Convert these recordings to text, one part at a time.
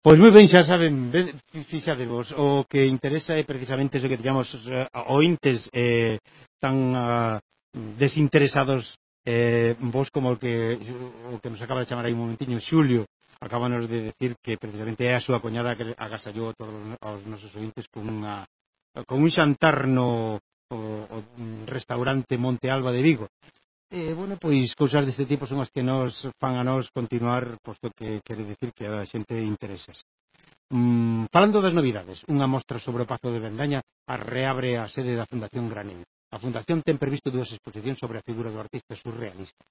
Pois moi ben, xa saben, fixadevos, o que interesa é precisamente o que digamos eh, ointes eh, tan uh, desinteresados eh, vos como o que, o que nos acaba de chamar aí un momentiño, Xulio, acabanos de decir que precisamente é a súa coñada que agasallou a todos os nosos ointes con, unha, con un xantar no o, o restaurante Monte Alba de Vigo. Eh, bueno, pois cousas deste tipo son as que nos fan a nos continuar, posto que quere decir que a xente interesa. Mm, falando das novidades, unha mostra sobre o Pazo de Bendaña a reabre a sede da Fundación Granín. A Fundación ten previsto dúas exposicións sobre a figura do artista surrealista.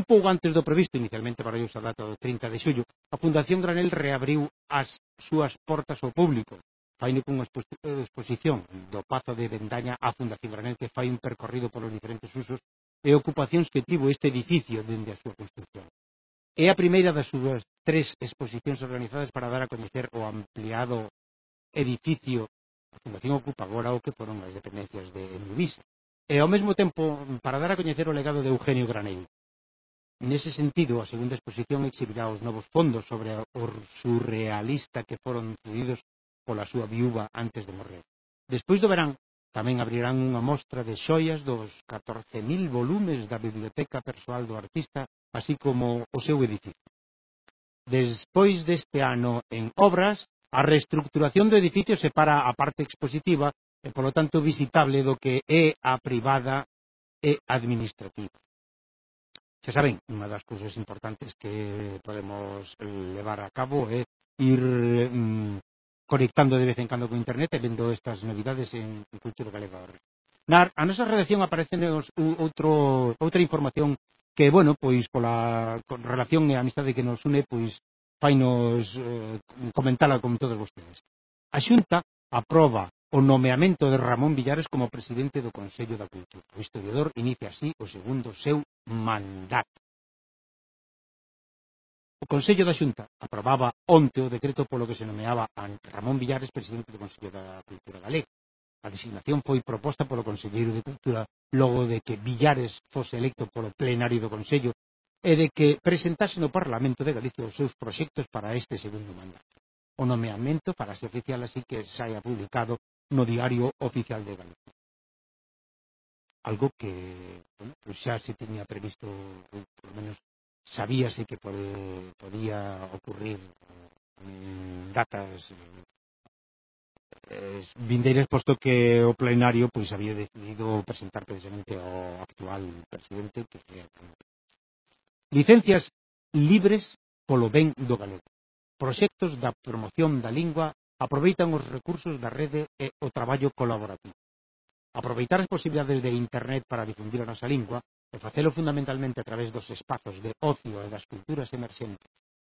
Un pouco antes do previsto, inicialmente para a data do 30 de xullo, a Fundación Granel reabriu as súas portas ao público, faino cunha eh, exposición do Pazo de Bendaña á Fundación Granel que fai un percorrido polos diferentes usos e ocupacións que tivo este edificio dende a súa construcción. É a primeira das súas tres exposicións organizadas para dar a coñecer o ampliado edificio a Fundación ocupa agora o que foron as dependencias de Enduvisa. E ao mesmo tempo, para dar a coñecer o legado de Eugenio Granell. Nese sentido, a segunda exposición exhibirá os novos fondos sobre o surrealista que foron cedidos pola súa viúva antes de morrer. Despois do verán, Tamén abrirán unha mostra de xoias dos 14.000 volumes da Biblioteca Persoal do Artista, así como o seu edificio. Despois deste ano en obras, a reestructuración do edificio separa a parte expositiva e, polo tanto, visitable do que é a privada e administrativa. Xa saben, unha das cousas importantes que podemos levar a cabo é ir mm, conectando de vez en cando con internet e vendo estas novidades en, en Cultura Galega Org. Na, a nosa redacción aparece outro, outra información que, bueno, pois pola con relación e amistade que nos une, pois fainos eh, comentala con todos vostedes. A Xunta aproba o nomeamento de Ramón Villares como presidente do Consello da Cultura. O historiador inicia así o segundo seu mandato. O Consello da Xunta aprobaba onte o decreto polo que se nomeaba a Ramón Villares presidente do Consello da Cultura Galega. A designación foi proposta polo Conselleiro de Cultura logo de que Villares fose electo polo plenario do Consello e de que presentase no Parlamento de Galicia os seus proxectos para este segundo mandato. O nomeamento farase oficial así que saia publicado no Diario Oficial de Galicia algo que bueno, pues xa se tiña previsto por menos sabíase que pode, podía ocurrir en datas eh, vindeiras posto que o plenario pois había decidido presentar precisamente ao actual presidente que sería licencias libres polo ben do galego. Proxectos da promoción da lingua aproveitan os recursos da rede e o traballo colaborativo. Aproveitar as posibilidades de internet para difundir a nosa lingua e facelo fundamentalmente a través dos espazos de ocio e das culturas emerxentes.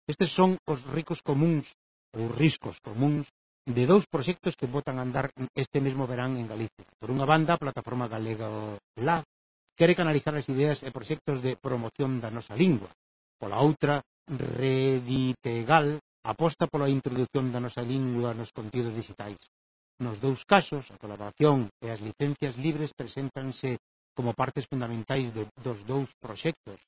Estes son os ricos comuns ou riscos comuns de dous proxectos que botan a andar este mesmo verán en Galicia. Por unha banda, a plataforma galega LA quere canalizar as ideas e proxectos de promoción da nosa lingua. Pola outra, Reditegal aposta pola introducción da nosa lingua nos contidos digitais. Nos dous casos, a colaboración e as licencias libres presentanse como partes fundamentais de, dos dous proxectos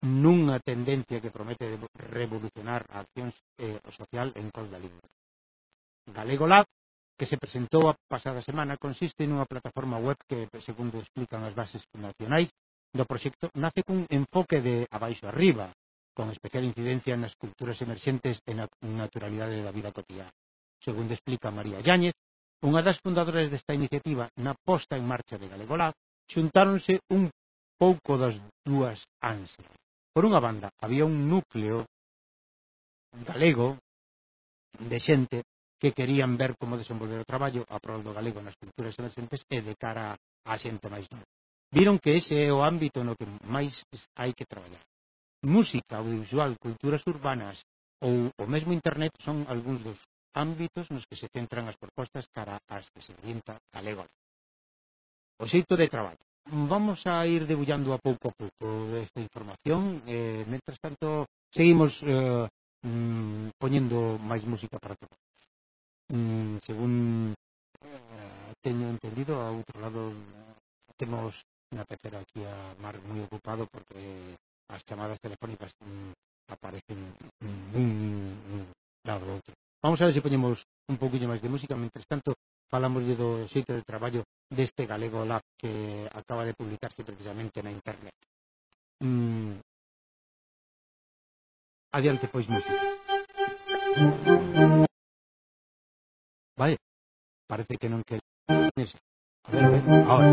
nunha tendencia que promete revolucionar a acción eh, social en col da lingua. Galego Lab, que se presentou a pasada semana, consiste nunha plataforma web que, segundo explican as bases fundacionais do proxecto, nace cun enfoque de abaixo arriba, con especial incidencia nas culturas emerxentes e na naturalidade da vida cotidiana. Segundo explica María Yáñez, unha das fundadoras desta iniciativa na posta en marcha de Galego Lab, xuntáronse un pouco das dúas ansias. Por unha banda, había un núcleo galego de xente que querían ver como desenvolver o traballo a prol do galego nas culturas emerxentes e de cara á xente máis nova. Viron que ese é o ámbito no que máis hai que traballar. Música, audiovisual, culturas urbanas ou o mesmo internet son algúns dos ámbitos nos que se centran as propostas cara ás que se orienta galego o xeito de traballo. Vamos a ir debullando a pouco a pouco esta información. Eh, mentras tanto, seguimos eh, mm, poñendo máis música para todos. Mm, según eh, teño entendido, a outro lado temos na pecera aquí a Mar moi ocupado porque as chamadas telefónicas mm, aparecen un mm, mm, lado outro. Vamos a ver se si poñemos un poquinho máis de música. Mentres tanto, falamos do xeito de traballo deste Galego Lab que acaba de publicarse precisamente na internet. Mm. Adiante, pois, música. Vale, parece que non quer... A ver, a ver, ahora.